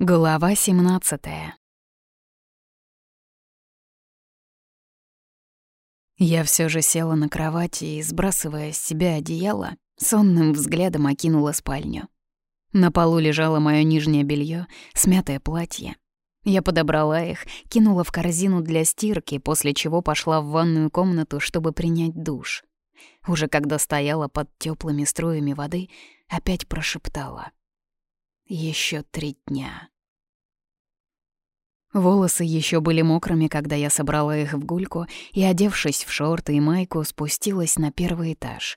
Глава 17 Я все же села на кровати и, сбрасывая с себя одеяло, сонным взглядом окинула спальню. На полу лежало мое нижнее белье, смятое платье. Я подобрала их, кинула в корзину для стирки, после чего пошла в ванную комнату, чтобы принять душ. Уже когда стояла под теплыми струями воды, опять прошептала. Еще три дня. Волосы еще были мокрыми, когда я собрала их в гульку и, одевшись в шорты и майку, спустилась на первый этаж.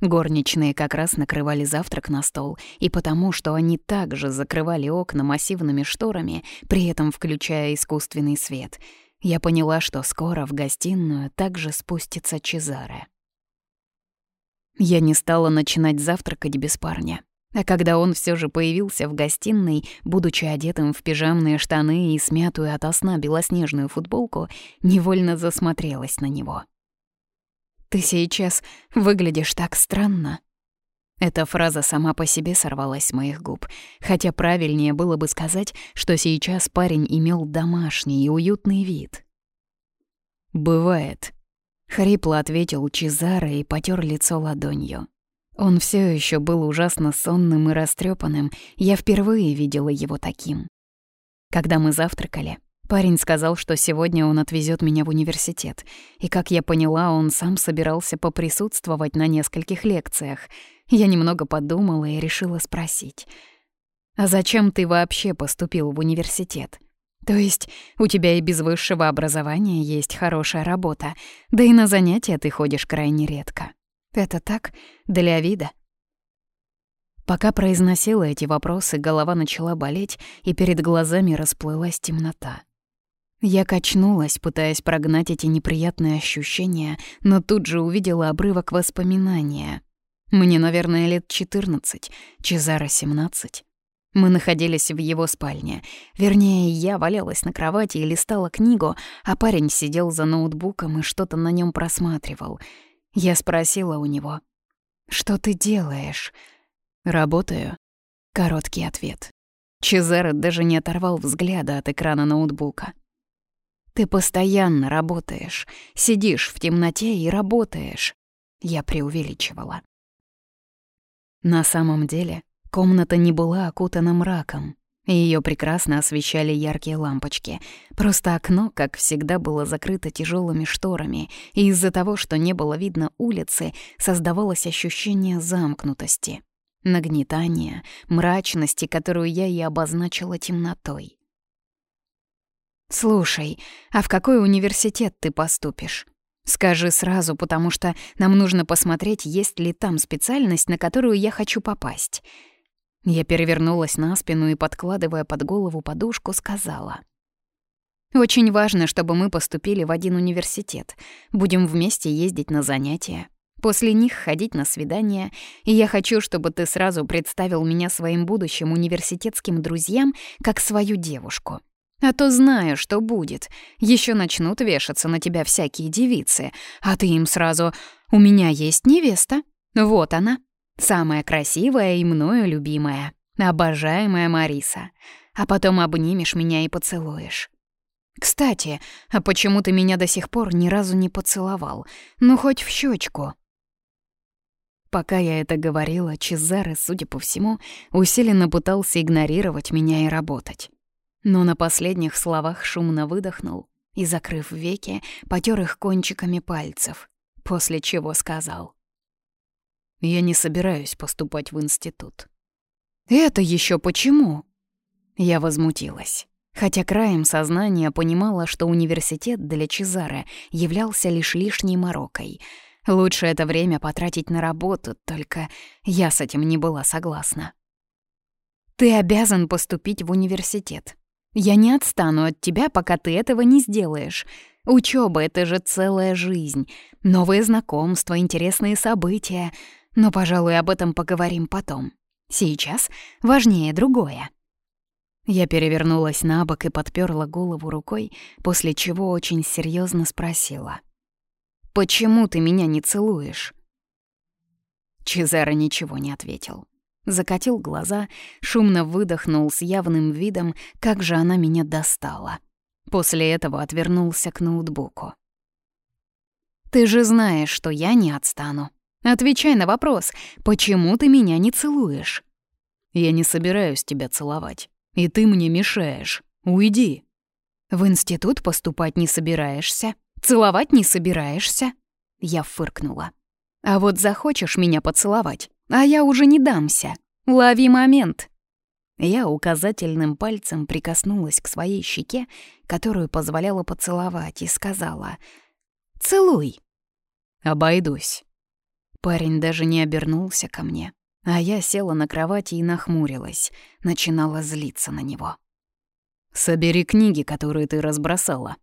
Горничные как раз накрывали завтрак на стол, и потому, что они также закрывали окна массивными шторами, при этом включая искусственный свет, я поняла, что скоро в гостиную также спустится Чезаре. Я не стала начинать завтракать без парня. А когда он все же появился в гостиной, будучи одетым в пижамные штаны и смятую ото сна белоснежную футболку, невольно засмотрелась на него. «Ты сейчас выглядишь так странно». Эта фраза сама по себе сорвалась с моих губ, хотя правильнее было бы сказать, что сейчас парень имел домашний и уютный вид. «Бывает», — хрипло ответил Чезаро и потер лицо ладонью. Он все еще был ужасно сонным и растрепанным, я впервые видела его таким. Когда мы завтракали, парень сказал, что сегодня он отвезет меня в университет, и, как я поняла, он сам собирался поприсутствовать на нескольких лекциях. Я немного подумала и решила спросить, «А зачем ты вообще поступил в университет?» То есть у тебя и без высшего образования есть хорошая работа, да и на занятия ты ходишь крайне редко. Это так? Для вида? Пока произносила эти вопросы, голова начала болеть, и перед глазами расплылась темнота. Я качнулась, пытаясь прогнать эти неприятные ощущения, но тут же увидела обрывок воспоминания. Мне, наверное, лет 14, Чезаро — 17. Мы находились в его спальне. Вернее, я валялась на кровати и листала книгу, а парень сидел за ноутбуком и что-то на нем просматривал — я спросила у него, «Что ты делаешь?» «Работаю». Короткий ответ. Чезаро даже не оторвал взгляда от экрана ноутбука. «Ты постоянно работаешь, сидишь в темноте и работаешь», — я преувеличивала. На самом деле комната не была окутана мраком её прекрасно освещали яркие лампочки. Просто окно, как всегда, было закрыто тяжелыми шторами, и из-за того, что не было видно улицы, создавалось ощущение замкнутости, нагнетания, мрачности, которую я и обозначила темнотой. «Слушай, а в какой университет ты поступишь?» Скажи сразу, потому что нам нужно посмотреть, есть ли там специальность, на которую я хочу попасть. Я перевернулась на спину и, подкладывая под голову подушку, сказала. «Очень важно, чтобы мы поступили в один университет. Будем вместе ездить на занятия. После них ходить на свидания. И я хочу, чтобы ты сразу представил меня своим будущим университетским друзьям как свою девушку. А то знаю, что будет. Еще начнут вешаться на тебя всякие девицы, а ты им сразу «У меня есть невеста. Вот она». Самая красивая и мною любимая, обожаемая Мариса. А потом обнимешь меня и поцелуешь. Кстати, а почему ты меня до сих пор ни разу не поцеловал? Ну, хоть в щечку. Пока я это говорила, Чезаре, судя по всему, усиленно пытался игнорировать меня и работать. Но на последних словах шумно выдохнул и, закрыв веки, потер их кончиками пальцев, после чего сказал. Я не собираюсь поступать в институт. Это еще почему? Я возмутилась. Хотя краем сознания понимала, что университет для Чезаре являлся лишь лишней морокой. Лучше это время потратить на работу, только я с этим не была согласна. «Ты обязан поступить в университет. Я не отстану от тебя, пока ты этого не сделаешь. Учеба — это же целая жизнь. Новые знакомства, интересные события. Но, пожалуй, об этом поговорим потом. Сейчас важнее другое. Я перевернулась на бок и подперла голову рукой, после чего очень серьезно спросила. «Почему ты меня не целуешь?» Чезаро ничего не ответил. закатил глаза, шумно выдохнул с явным видом, как же она меня достала. После этого отвернулся к ноутбуку. «Ты же знаешь, что я не отстану. Отвечай на вопрос, почему ты меня не целуешь?» «Я не собираюсь тебя целовать, и ты мне мешаешь. Уйди». «В институт поступать не собираешься? Целовать не собираешься?» Я фыркнула. «А вот захочешь меня поцеловать, а я уже не дамся. Лови момент!» Я указательным пальцем прикоснулась к своей щеке, которую позволяла поцеловать, и сказала «Целуй!» «Обойдусь». Парень даже не обернулся ко мне, а я села на кровати и нахмурилась, начинала злиться на него. «Собери книги, которые ты разбросала».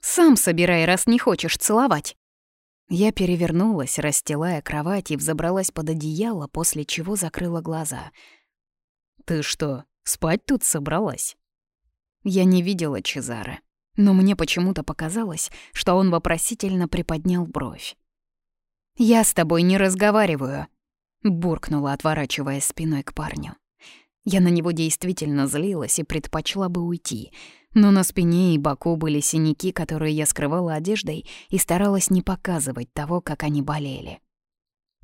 «Сам собирай, раз не хочешь целовать». Я перевернулась, расстилая кровать и взобралась под одеяло, после чего закрыла глаза. «Ты что, спать тут собралась?» Я не видела Чезары, но мне почему-то показалось, что он вопросительно приподнял бровь. «Я с тобой не разговариваю», — буркнула, отворачивая спиной к парню. Я на него действительно злилась и предпочла бы уйти, но на спине и боку были синяки, которые я скрывала одеждой и старалась не показывать того, как они болели.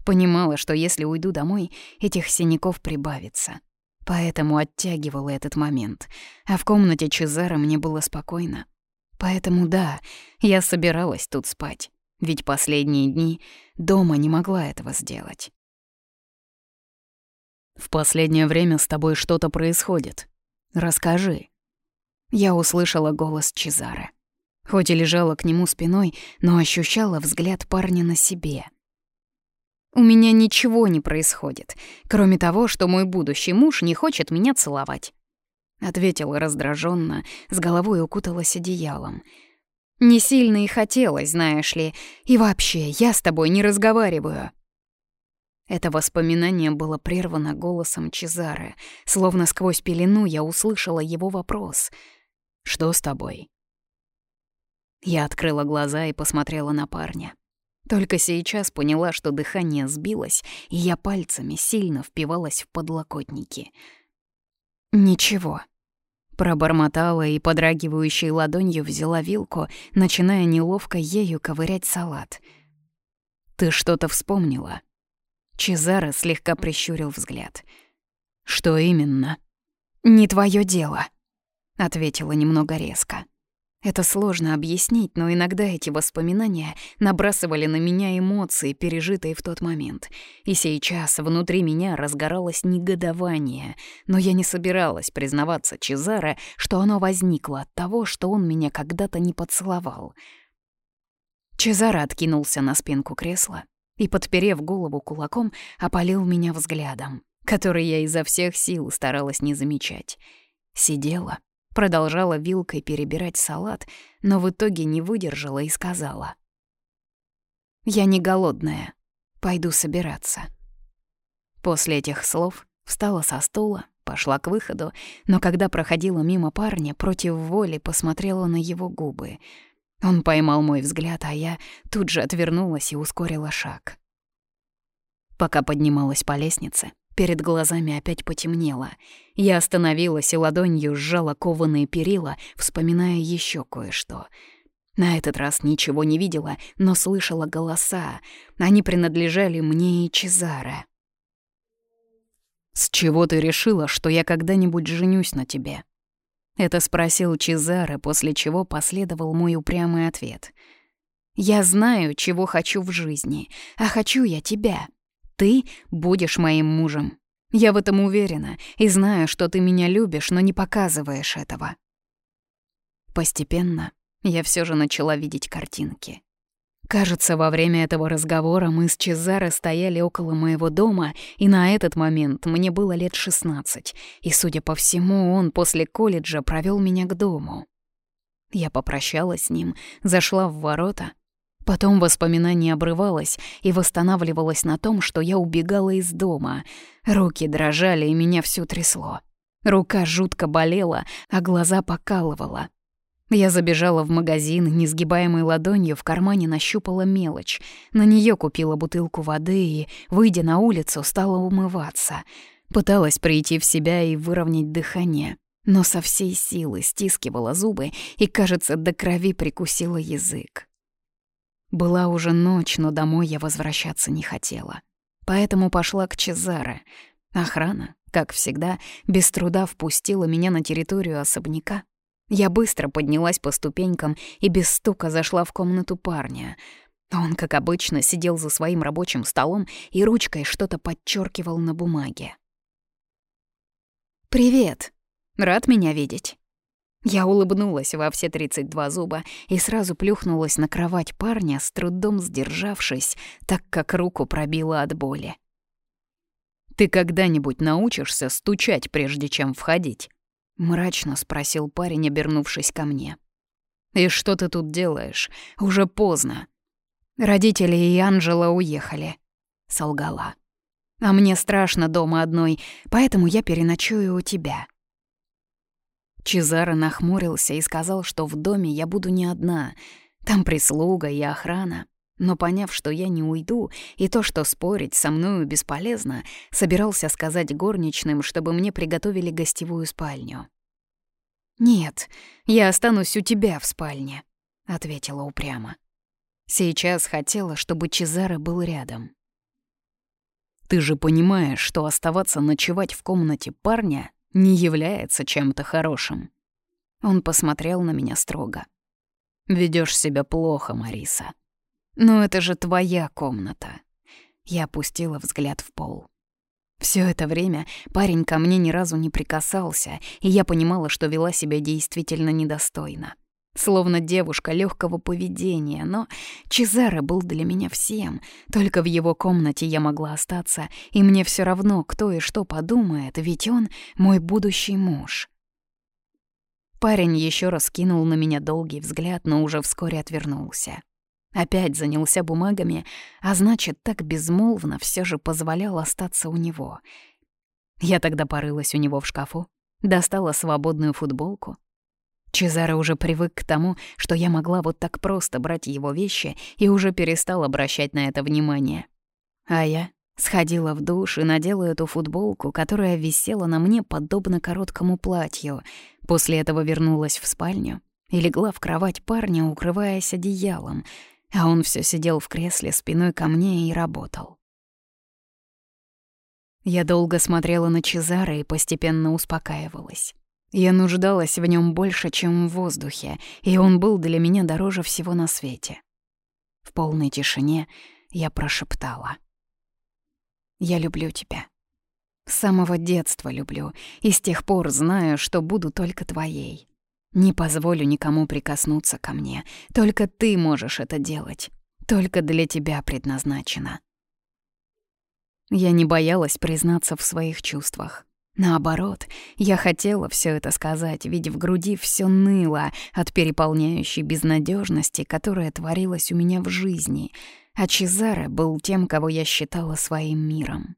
Понимала, что если уйду домой, этих синяков прибавится. Поэтому оттягивала этот момент. А в комнате Чезара мне было спокойно. Поэтому да, я собиралась тут спать. Ведь последние дни дома не могла этого сделать. «В последнее время с тобой что-то происходит. Расскажи». Я услышала голос Чезары. Хоть и лежала к нему спиной, но ощущала взгляд парня на себе. «У меня ничего не происходит, кроме того, что мой будущий муж не хочет меня целовать», — ответила раздраженно, с головой укуталась одеялом. «Не сильно и хотелось, знаешь ли, и вообще, я с тобой не разговариваю». Это воспоминание было прервано голосом Чезары. Словно сквозь пелену я услышала его вопрос. «Что с тобой?» Я открыла глаза и посмотрела на парня. Только сейчас поняла, что дыхание сбилось, и я пальцами сильно впивалась в подлокотники. «Ничего». Пробормотала и подрагивающей ладонью взяла вилку, начиная неловко ею ковырять салат. «Ты что-то вспомнила?» Чезаро слегка прищурил взгляд. «Что именно?» «Не твое дело», — ответила немного резко. Это сложно объяснить, но иногда эти воспоминания набрасывали на меня эмоции, пережитые в тот момент. И сейчас внутри меня разгоралось негодование, но я не собиралась признаваться Чезаре, что оно возникло от того, что он меня когда-то не поцеловал. Чезаро откинулся на спинку кресла, и, подперев голову кулаком, опалил меня взглядом, который я изо всех сил старалась не замечать. Сидела, продолжала вилкой перебирать салат, но в итоге не выдержала и сказала. «Я не голодная, пойду собираться». После этих слов встала со стула, пошла к выходу, но когда проходила мимо парня, против воли посмотрела на его губы — он поймал мой взгляд, а я тут же отвернулась и ускорила шаг. Пока поднималась по лестнице, перед глазами опять потемнело. Я остановилась и ладонью сжала кованые перила, вспоминая еще кое-что. На этот раз ничего не видела, но слышала голоса. Они принадлежали мне и Чезаре. «С чего ты решила, что я когда-нибудь женюсь на тебе?» Это спросил Чезаре, после чего последовал мой упрямый ответ. «Я знаю, чего хочу в жизни, а хочу я тебя. Ты будешь моим мужем. Я в этом уверена и знаю, что ты меня любишь, но не показываешь этого». Постепенно я все же начала видеть картинки. Кажется, во время этого разговора мы с Чезаро стояли около моего дома, и на этот момент мне было лет 16, и, судя по всему, он после колледжа провел меня к дому. Я попрощалась с ним, зашла в ворота. Потом воспоминание обрывалось и восстанавливалось на том, что я убегала из дома. Руки дрожали, и меня всё трясло. Рука жутко болела, а глаза покалывала. Я забежала в магазин, несгибаемой ладонью в кармане нащупала мелочь. На нее купила бутылку воды и, выйдя на улицу, стала умываться. Пыталась прийти в себя и выровнять дыхание, но со всей силы стискивала зубы и, кажется, до крови прикусила язык. Была уже ночь, но домой я возвращаться не хотела. Поэтому пошла к Чезаре. Охрана, как всегда, без труда впустила меня на территорию особняка. Я быстро поднялась по ступенькам и без стука зашла в комнату парня. Он, как обычно, сидел за своим рабочим столом и ручкой что-то подчеркивал на бумаге. «Привет! Рад меня видеть?» Я улыбнулась во все 32 зуба и сразу плюхнулась на кровать парня, с трудом сдержавшись, так как руку пробила от боли. «Ты когда-нибудь научишься стучать, прежде чем входить?» — мрачно спросил парень, обернувшись ко мне. «И что ты тут делаешь? Уже поздно». «Родители и Анжела уехали», — солгала. «А мне страшно дома одной, поэтому я переночую у тебя». Чезаро нахмурился и сказал, что в доме я буду не одна. Там прислуга и охрана. Но поняв, что я не уйду, и то, что спорить со мною бесполезно, собирался сказать горничным, чтобы мне приготовили гостевую спальню. «Нет, я останусь у тебя в спальне», — ответила упрямо. Сейчас хотела, чтобы Чезаро был рядом. «Ты же понимаешь, что оставаться ночевать в комнате парня не является чем-то хорошим. Он посмотрел на меня строго. Ведешь себя плохо, Мариса. Но это же твоя комната. Я опустила взгляд в пол. Все это время парень ко мне ни разу не прикасался, и я понимала, что вела себя действительно недостойно. Словно девушка легкого поведения, но Чезаре был для меня всем. Только в его комнате я могла остаться, и мне все равно, кто и что подумает, ведь он мой будущий муж. Парень еще раз кинул на меня долгий взгляд, но уже вскоре отвернулся. Опять занялся бумагами, а значит, так безмолвно все же позволял остаться у него. Я тогда порылась у него в шкафу, достала свободную футболку, Чезаре уже привык к тому, что я могла вот так просто брать его вещи и уже перестал обращать на это внимание. А я сходила в душ и надела эту футболку, которая висела на мне подобно короткому платью. После этого вернулась в спальню и легла в кровать парня, укрываясь одеялом, а он все сидел в кресле спиной ко мне и работал. Я долго смотрела на Чезаре и постепенно успокаивалась. Я нуждалась в нем больше, чем в воздухе, и он был для меня дороже всего на свете. В полной тишине я прошептала. «Я люблю тебя. С самого детства люблю, и с тех пор знаю, что буду только твоей. Не позволю никому прикоснуться ко мне. Только ты можешь это делать. Только для тебя предназначено». Я не боялась признаться в своих чувствах. Наоборот, я хотела все это сказать, ведь в груди все ныло от переполняющей безнадежности, которая творилась у меня в жизни, а Чезаре был тем, кого я считала своим миром.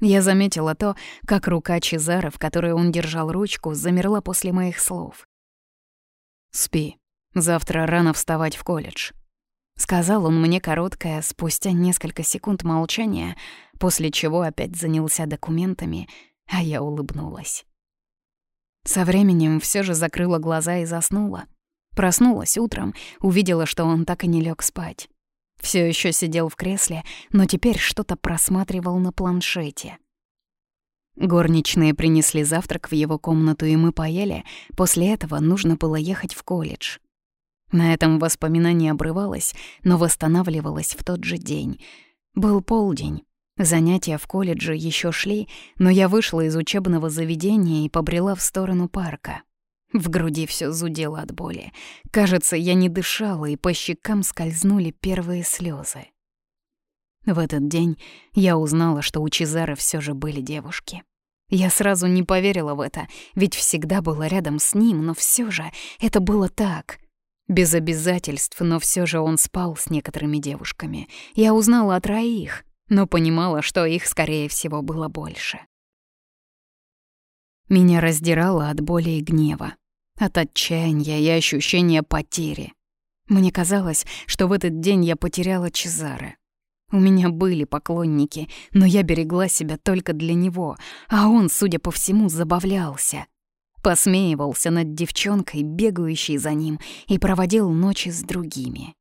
Я заметила то, как рука Чезаре, в которой он держал ручку, замерла после моих слов. «Спи. Завтра рано вставать в колледж», — сказал он мне короткое, спустя несколько секунд молчания, после чего опять занялся документами — а я улыбнулась. Со временем все же закрыла глаза и заснула. Проснулась утром, увидела, что он так и не лег спать. Все еще сидел в кресле, но теперь что-то просматривал на планшете. Горничные принесли завтрак в его комнату, и мы поели. После этого нужно было ехать в колледж. На этом воспоминание обрывалось, но восстанавливалось в тот же день. Был полдень, Занятия в колледже еще шли, но я вышла из учебного заведения и побрела в сторону парка. В груди все зудело от боли. Кажется, я не дышала, и по щекам скользнули первые слезы. В этот день я узнала, что у Чезары все же были девушки. Я сразу не поверила в это, ведь всегда была рядом с ним, но все же это было так. Без обязательств, но все же он спал с некоторыми девушками. Я узнала о троих, но понимала, что их, скорее всего, было больше. Меня раздирало от боли и гнева, от отчаяния и ощущения потери. Мне казалось, что в этот день я потеряла Чезаре. У меня были поклонники, но я берегла себя только для него, а он, судя по всему, забавлялся. Посмеивался над девчонкой, бегающей за ним, и проводил ночи с другими.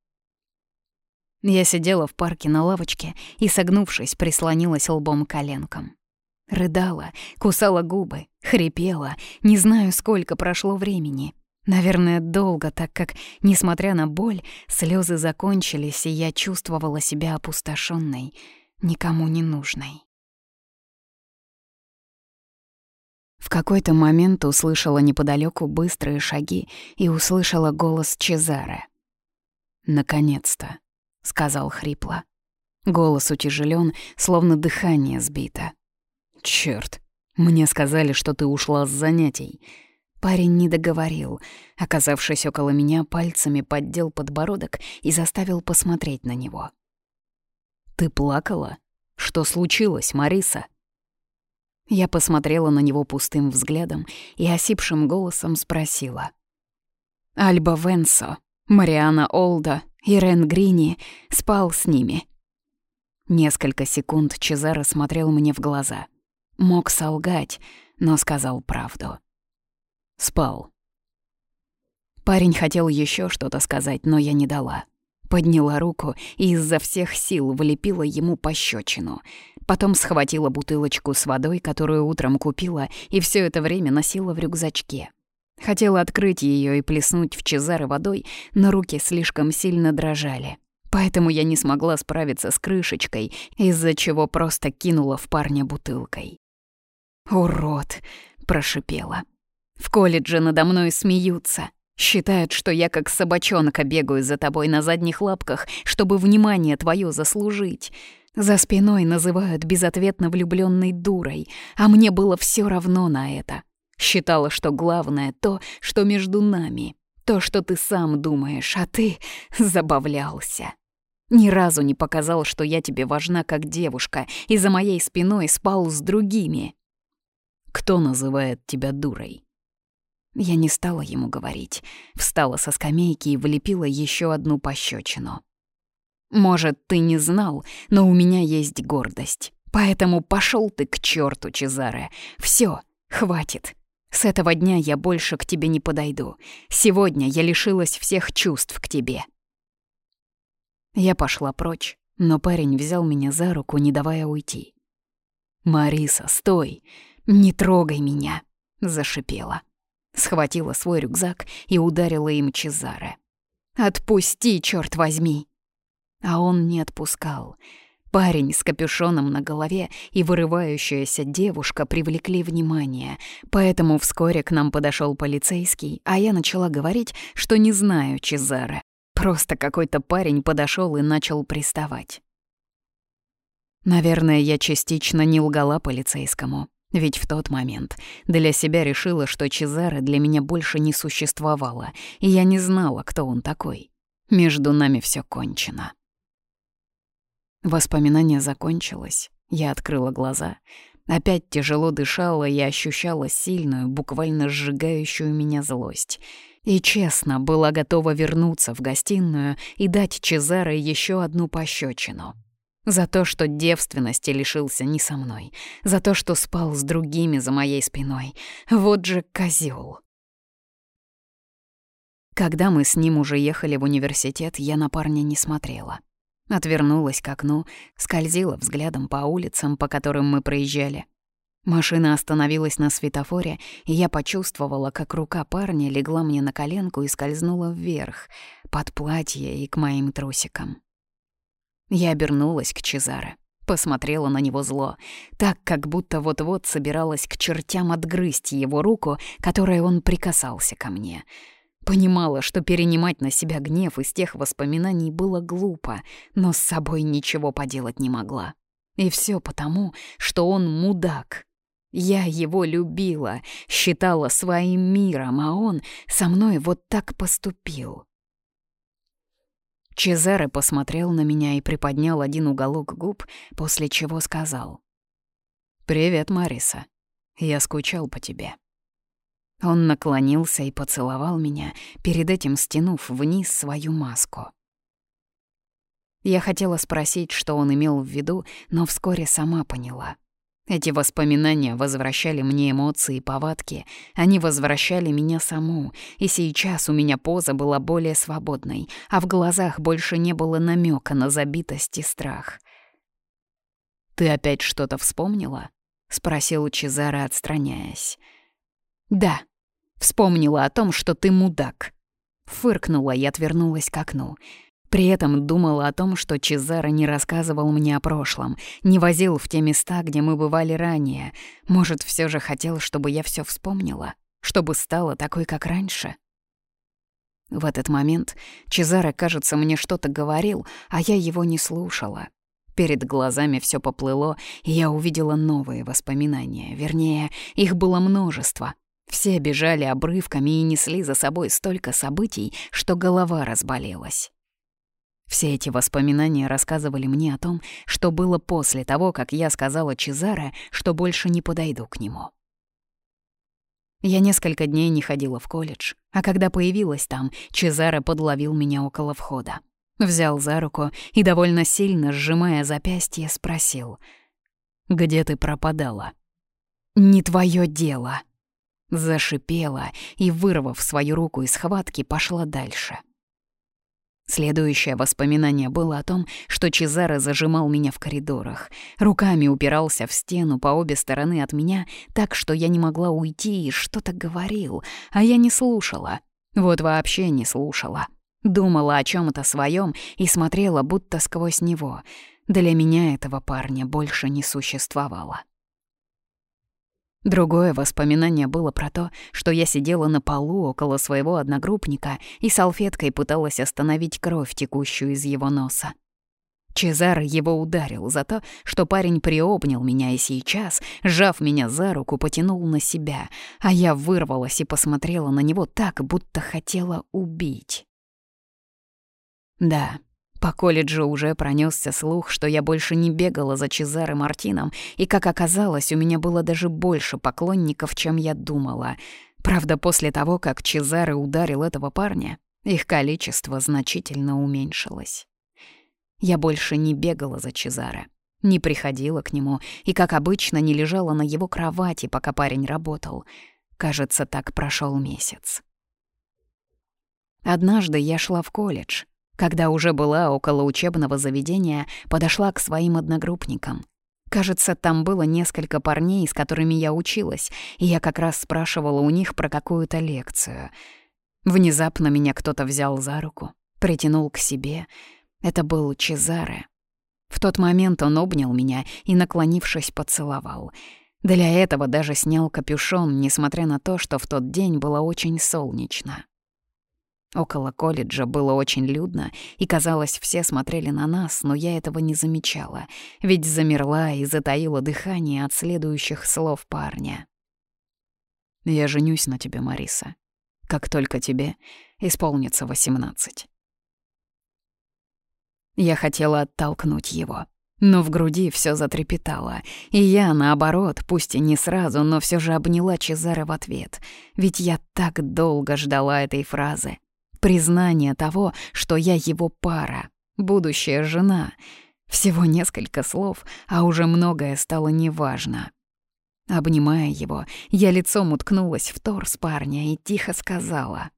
Я сидела в парке на лавочке и, согнувшись, прислонилась лбом к коленкам. Рыдала, кусала губы, хрипела, не знаю, сколько прошло времени. Наверное, долго, так как, несмотря на боль, слезы закончились, и я чувствовала себя опустошенной, никому не нужной. В какой-то момент услышала неподалеку быстрые шаги и услышала голос Чезаре. «Наконец-то!» — сказал хрипло. Голос утяжелен, словно дыхание сбито. Черт, мне сказали, что ты ушла с занятий. Парень не договорил. Оказавшись около меня, пальцами поддел подбородок и заставил посмотреть на него. «Ты плакала? Что случилось, Мариса?» Я посмотрела на него пустым взглядом и осипшим голосом спросила. «Альба Венсо, Мариана Олда Ирен Грини спал с ними. Несколько секунд Чезаро смотрел мне в глаза. Мог солгать, но сказал правду. Спал. Парень хотел еще что-то сказать, но я не дала. Подняла руку и изо всех сил влепила ему пощечину. Потом схватила бутылочку с водой, которую утром купила, и все это время носила в рюкзачке. Хотела открыть ее и плеснуть в Чезаре водой, но руки слишком сильно дрожали. Поэтому я не смогла справиться с крышечкой, из-за чего просто кинула в парня бутылкой. «Урод!» — прошипела. «В колледже надо мной смеются. Считают, что я как собачонка бегаю за тобой на задних лапках, чтобы внимание твое заслужить. За спиной называют безответно влюбленной дурой, а мне было все равно на это. Считала, что главное то, что между нами, то, что ты сам думаешь, а ты забавлялся. Ни разу не показал, что я тебе важна как девушка, и за моей спиной спал с другими. Кто называет тебя дурой? Я не стала ему говорить. Встала со скамейки и влепила еще одну пощечину. Может, ты не знал, но у меня есть гордость. Поэтому пошел ты к черту, Чезаре. Все, хватит. С этого дня я больше к тебе не подойду. Сегодня я лишилась всех чувств к тебе». Я пошла прочь, но парень взял меня за руку, не давая уйти. «Мариса, стой! Не трогай меня!» — зашипела. Схватила свой рюкзак и ударила им Чезаре. «Отпусти, черт возьми!» А он не отпускал. Парень с капюшоном на голове и вырывающаяся девушка привлекли внимание, поэтому вскоре к нам подошел полицейский, а я начала говорить, что не знаю Чезаре. Просто какой-то парень подошел и начал приставать. Наверное, я частично не лгала полицейскому, ведь в тот момент для себя решила, что Чезаре для меня больше не существовало, и я не знала, кто он такой. Между нами все кончено. Воспоминание закончилось. Я открыла глаза. Опять тяжело дышала и ощущала сильную, буквально сжигающую меня злость. И честно, была готова вернуться в гостиную и дать Чезаре еще одну пощечину. За то, что девственности лишился не со мной. За то, что спал с другими за моей спиной. Вот же козел. Когда мы с ним уже ехали в университет, я на парня не смотрела. Отвернулась к окну, скользила взглядом по улицам, по которым мы проезжали. Машина остановилась на светофоре, и я почувствовала, как рука парня легла мне на коленку и скользнула вверх, под платье и к моим трусикам. Я обернулась к Чезаре, посмотрела на него зло, так, как будто вот-вот собиралась к чертям отгрызть его руку, которой он прикасался ко мне — Понимала, что перенимать на себя гнев из тех воспоминаний было глупо, но с собой ничего поделать не могла. И все потому, что он мудак. Я его любила, считала своим миром, а он со мной вот так поступил. Чезаре посмотрел на меня и приподнял один уголок губ, после чего сказал. «Привет, Мариса. Я скучал по тебе». Он наклонился и поцеловал меня, перед этим стянув вниз свою маску. Я хотела спросить, что он имел в виду, но вскоре сама поняла. Эти воспоминания возвращали мне эмоции и повадки, они возвращали меня саму, и сейчас у меня поза была более свободной, а в глазах больше не было намека на забитость и страх. «Ты опять что-то вспомнила?» — спросил Чезаре, отстраняясь. «Да, вспомнила о том, что ты мудак». Фыркнула и отвернулась к окну. При этом думала о том, что Чезаро не рассказывал мне о прошлом, не возил в те места, где мы бывали ранее. Может, все же хотел, чтобы я все вспомнила, чтобы стала такой, как раньше. В этот момент Чезаро, кажется, мне что-то говорил, а я его не слушала. Перед глазами все поплыло, и я увидела новые воспоминания. Вернее, их было множество. Все бежали обрывками и несли за собой столько событий, что голова разболелась. Все эти воспоминания рассказывали мне о том, что было после того, как я сказала Чезаре, что больше не подойду к нему. Я несколько дней не ходила в колледж, а когда появилась там, Чезаре подловил меня около входа. Взял за руку и, довольно сильно сжимая запястье, спросил, «Где ты пропадала?» «Не твое дело!» Зашипела и, вырвав свою руку из схватки, пошла дальше. Следующее воспоминание было о том, что Чезаро зажимал меня в коридорах, руками упирался в стену по обе стороны от меня, так что я не могла уйти и что-то говорил, а я не слушала. Вот вообще не слушала. Думала о чем то своем и смотрела будто сквозь него. Для меня этого парня больше не существовало. Другое воспоминание было про то, что я сидела на полу около своего одногруппника и салфеткой пыталась остановить кровь, текущую из его носа. Чезар его ударил за то, что парень приобнял меня и сейчас, сжав меня за руку, потянул на себя, а я вырвалась и посмотрела на него так, будто хотела убить. Да, по колледжу уже пронесся слух, что я больше не бегала за Чезаре Мартином, и, как оказалось, у меня было даже больше поклонников, чем я думала. Правда, после того, как Чезаре ударил этого парня, их количество значительно уменьшилось. Я больше не бегала за Чезаре, не приходила к нему и, как обычно, не лежала на его кровати, пока парень работал. Кажется, так прошел месяц. Однажды я шла в колледж — когда уже была около учебного заведения, подошла к своим одногруппникам. Кажется, там было несколько парней, с которыми я училась, и я как раз спрашивала у них про какую-то лекцию. Внезапно меня кто-то взял за руку, притянул к себе. Это был Чезаре. В тот момент он обнял меня и, наклонившись, поцеловал. Для этого даже снял капюшон, несмотря на то, что в тот день было очень солнечно. Около колледжа было очень людно, и, казалось, все смотрели на нас, но я этого не замечала, ведь замерла и затаила дыхание от следующих слов парня. «Я женюсь на тебе, Мариса, как только тебе исполнится восемнадцать». Я хотела оттолкнуть его, но в груди все затрепетало, и я, наоборот, пусть и не сразу, но все же обняла Чезаре в ответ, ведь я так долго ждала этой фразы — признание того, что я его пара, будущая жена. Всего несколько слов, а уже многое стало неважно. Обнимая его, я лицом уткнулась в торс парня и тихо сказала.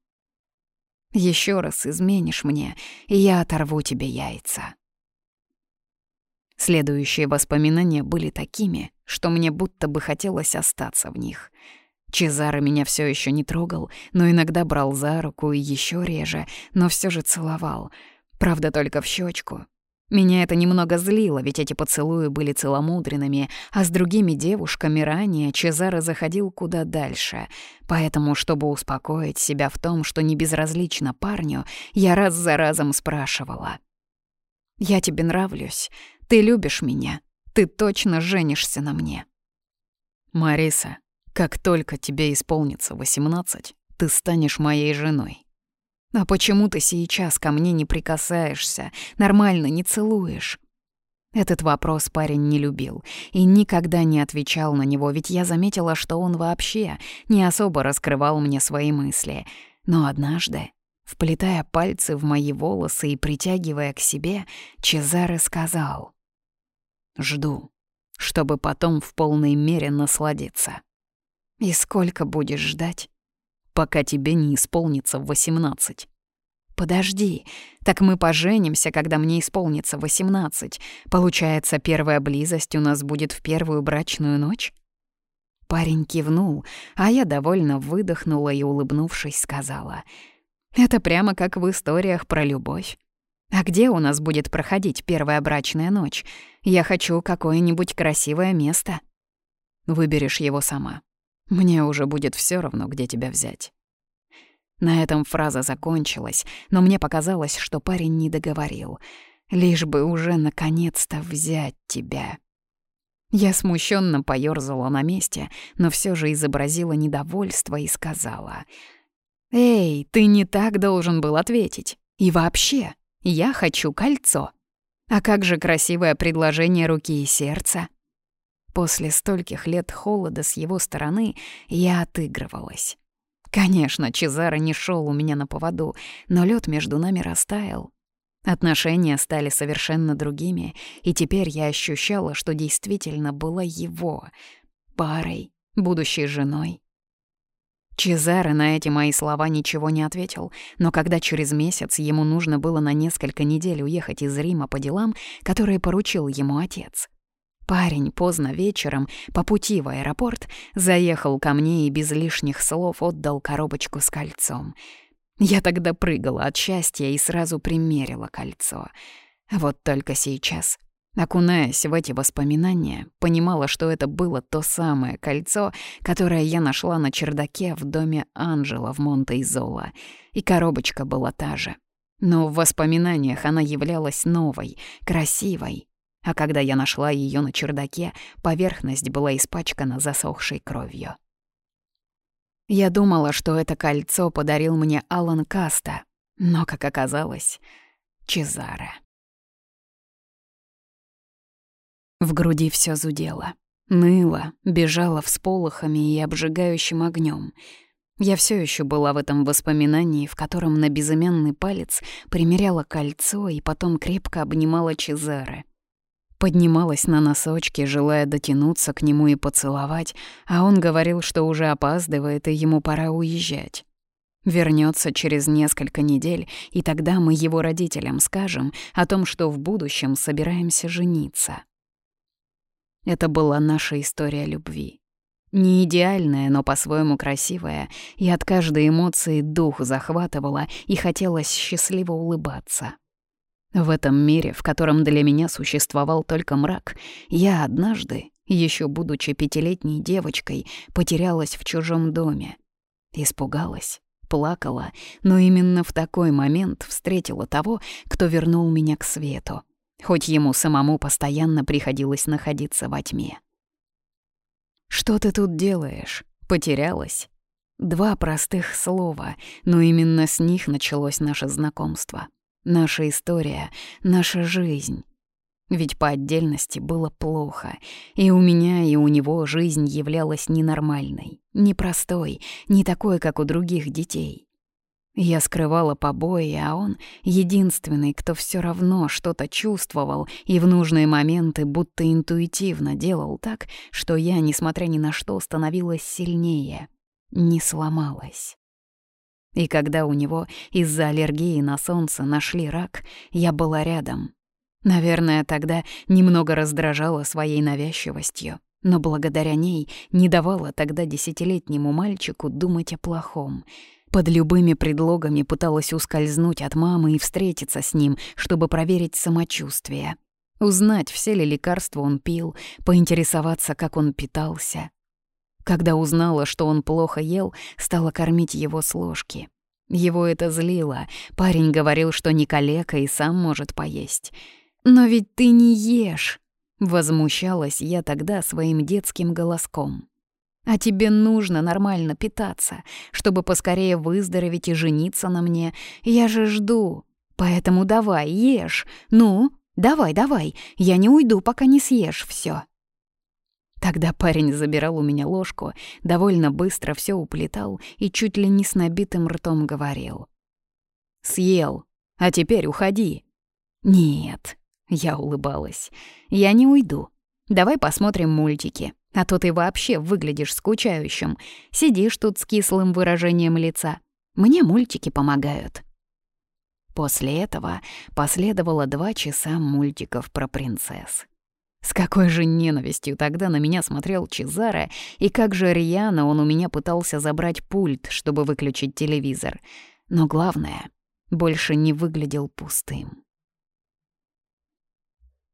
«Еще раз изменишь мне, и я оторву тебе яйца». Следующие воспоминания были такими, что мне будто бы хотелось остаться в них — Чезаро меня все еще не трогал, но иногда брал за руку и еще реже, но все же целовал. Правда, только в щечку. Меня это немного злило, ведь эти поцелуи были целомудренными, а с другими девушками ранее Чезаро заходил куда дальше. Поэтому, чтобы успокоить себя в том, что не безразлично парню, я раз за разом спрашивала. «Я тебе нравлюсь? Ты любишь меня? Ты точно женишься на мне?» «Мариса, как только тебе исполнится восемнадцать, ты станешь моей женой. А почему ты сейчас ко мне не прикасаешься, нормально не целуешь? Этот вопрос парень не любил и никогда не отвечал на него, ведь я заметила, что он вообще не особо раскрывал мне свои мысли. Но однажды, Вплетая пальцы в мои волосы и притягивая к себе, Чезаре сказал. «Жду, чтобы потом в полной мере насладиться». «И сколько будешь ждать?» «Пока тебе не исполнится восемнадцать». «Подожди, так мы поженимся, когда мне исполнится восемнадцать. Получается, первая близость у нас будет в первую брачную ночь?» Парень кивнул, а я довольно выдохнула и, улыбнувшись, сказала. «Это прямо как в историях про любовь. А где у нас будет проходить первая брачная ночь? Я хочу какое-нибудь красивое место». «Выберешь его сама. Мне уже будет все равно, где тебя взять». На этом фраза закончилась, но мне показалось, что парень не договорил. Лишь бы уже наконец-то взять тебя. Я смущенно поёрзала на месте, но все же изобразила недовольство и сказала. «Эй, ты не так должен был ответить. И вообще, я хочу кольцо. А как же красивое предложение руки и сердца?» После стольких лет холода с его стороны я отыгрывалась. Конечно, Чезаро не шел у меня на поводу, но лед между нами растаял. Отношения стали совершенно другими, и теперь я ощущала, что действительно была его парой, будущей женой. Чезаре на эти мои слова ничего не ответил, но когда через месяц ему нужно было на несколько недель уехать из Рима по делам, которые поручил ему отец, Парень поздно вечером по пути в аэропорт заехал ко мне и без лишних слов отдал коробочку с кольцом. Я тогда прыгала от счастья и сразу примерила кольцо. Вот только сейчас, окунаясь в эти воспоминания, понимала, что это было то самое кольцо, которое я нашла на чердаке в доме Анжела в Монте-Изоло, и коробочка была та же. Но в воспоминаниях она являлась новой, красивой, а когда я нашла ее на чердаке, поверхность была испачкана засохшей кровью. Я думала, что это кольцо подарил мне Алан Каста, но, как оказалось, Чезаре. В груди все зудело, ныло, бежало всполохами и обжигающим огнем. Я все еще была в этом воспоминании, в котором на безымянный палец примеряла кольцо и потом крепко обнимала Чезаре. Поднималась на носочки, желая дотянуться к нему и поцеловать, а он говорил, что уже опаздывает и ему пора уезжать. Вернется через несколько недель, и тогда мы его родителям скажем о том, что в будущем собираемся жениться. Это была наша история любви. Не идеальная, но по-своему красивая, и от каждой эмоции дух захватывала и хотелось счастливо улыбаться. В этом мире, в котором для меня существовал только мрак, я однажды, еще будучи пятилетней девочкой, потерялась в чужом доме. Испугалась, плакала, но именно в такой момент встретила того, кто вернул меня к свету, хоть ему самому постоянно приходилось находиться во тьме. «Что ты тут делаешь? Потерялась?» Два простых слова, но именно с них началось наше знакомство — наша история, наша жизнь. Ведь по отдельности было плохо, и у меня, и у него жизнь являлась ненормальной, непростой, не такой, как у других детей. Я скрывала побои, а он — единственный, кто все равно что-то чувствовал и в нужные моменты будто интуитивно делал так, что я, несмотря ни на что, становилась сильнее, не сломалась. И когда у него из-за аллергии на солнце нашли рак, я была рядом. Наверное, тогда немного раздражала своей навязчивостью, но благодаря ней не давала тогда десятилетнему мальчику думать о плохом. Под любыми предлогами пыталась ускользнуть от мамы и встретиться с ним, чтобы проверить самочувствие. Узнать, все ли лекарства он пил, поинтересоваться, как он питался. Когда узнала, что он плохо ел, стала кормить его с ложки. Его это злило. Парень говорил, что не калека и сам может поесть. «Но ведь ты не ешь!» Возмущалась я тогда своим детским голоском. «А тебе нужно нормально питаться, чтобы поскорее выздороветь и жениться на мне. Я же жду. Поэтому давай, ешь. Ну, давай, давай. Я не уйду, пока не съешь все. Тогда парень забирал у меня ложку, довольно быстро все уплетал и чуть ли не с набитым ртом говорил. Съел. А теперь уходи». «Нет», — я улыбалась, — «я не уйду. Давай посмотрим мультики, а то ты вообще выглядишь скучающим. Сидишь тут с кислым выражением лица. Мне мультики помогают». После этого последовало два часа мультиков про принцесс. С какой же ненавистью тогда на меня смотрел Чезаре, и как же рьяно он у меня пытался забрать пульт, чтобы выключить телевизор. Но главное, больше не выглядел пустым.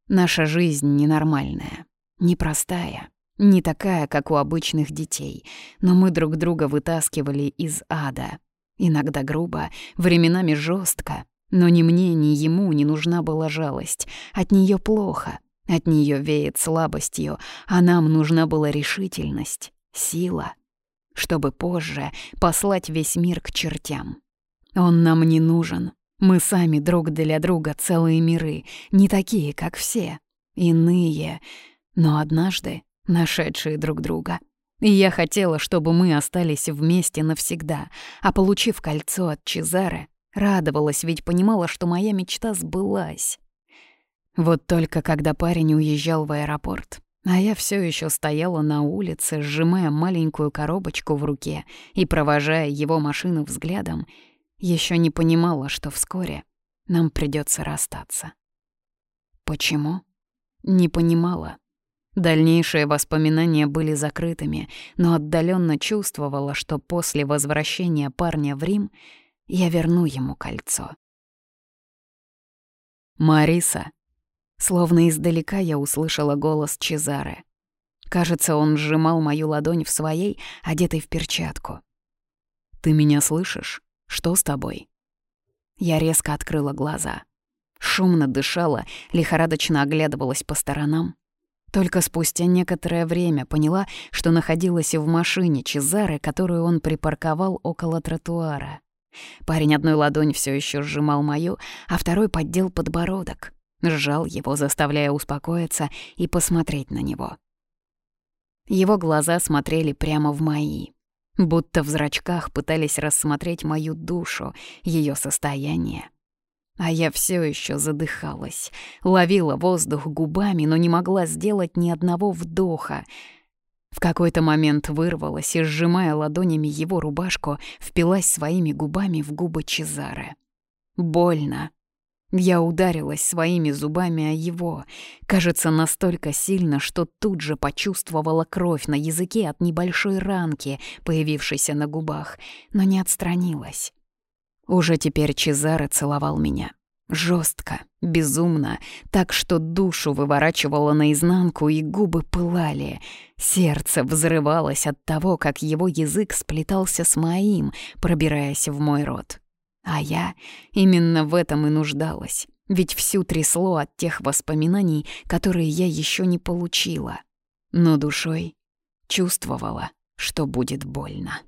Наша жизнь ненормальная, непростая, не такая, как у обычных детей, но мы друг друга вытаскивали из ада. Иногда грубо, временами жестко, но ни мне, ни ему не нужна была жалость. От нее плохо, от нее веет слабостью, а нам нужна была решительность, сила, чтобы позже послать весь мир к чертям. Он нам не нужен. Мы сами друг для друга целые миры, не такие, как все, иные, но однажды нашедшие друг друга. И я хотела, чтобы мы остались вместе навсегда, а получив кольцо от Чезаре, радовалась, ведь понимала, что моя мечта сбылась. Вот только когда парень уезжал в аэропорт, а я все еще стояла на улице, сжимая маленькую коробочку в руке и провожая его машину взглядом, еще не понимала, что вскоре нам придется расстаться. Почему? Не понимала. Дальнейшие воспоминания были закрытыми, но отдаленно чувствовала, что после возвращения парня в Рим я верну ему кольцо. «Мариса», Словно издалека я услышала голос Чезаре. Кажется, он сжимал мою ладонь в своей, одетой в перчатку. «Ты меня слышишь? Что с тобой?» Я резко открыла глаза. Шумно дышала, лихорадочно оглядывалась по сторонам. Только спустя некоторое время поняла, что находилась в машине Чезары, которую он припарковал около тротуара. Парень одной ладонь все еще сжимал мою, а второй поддел подбородок. Сжал его, заставляя успокоиться и посмотреть на него. Его глаза смотрели прямо в мои, будто в зрачках пытались рассмотреть мою душу, ее состояние. А я все еще задыхалась, ловила воздух губами, но не могла сделать ни одного вдоха. В какой-то момент вырвалась и, сжимая ладонями его рубашку, впилась своими губами в губы Чезаре. Больно, я ударилась своими зубами о его, кажется, настолько сильно, что тут же почувствовала кровь на языке от небольшой ранки, появившейся на губах, но не отстранилась. Уже теперь Чезаре целовал меня. жестко, безумно, так что душу выворачивало наизнанку, и губы пылали. Сердце взрывалось от того, как его язык сплетался с моим, пробираясь в мой рот. А я именно в этом и нуждалась, ведь всю трясло от тех воспоминаний, которые я еще не получила. Но душой чувствовала, что будет больно.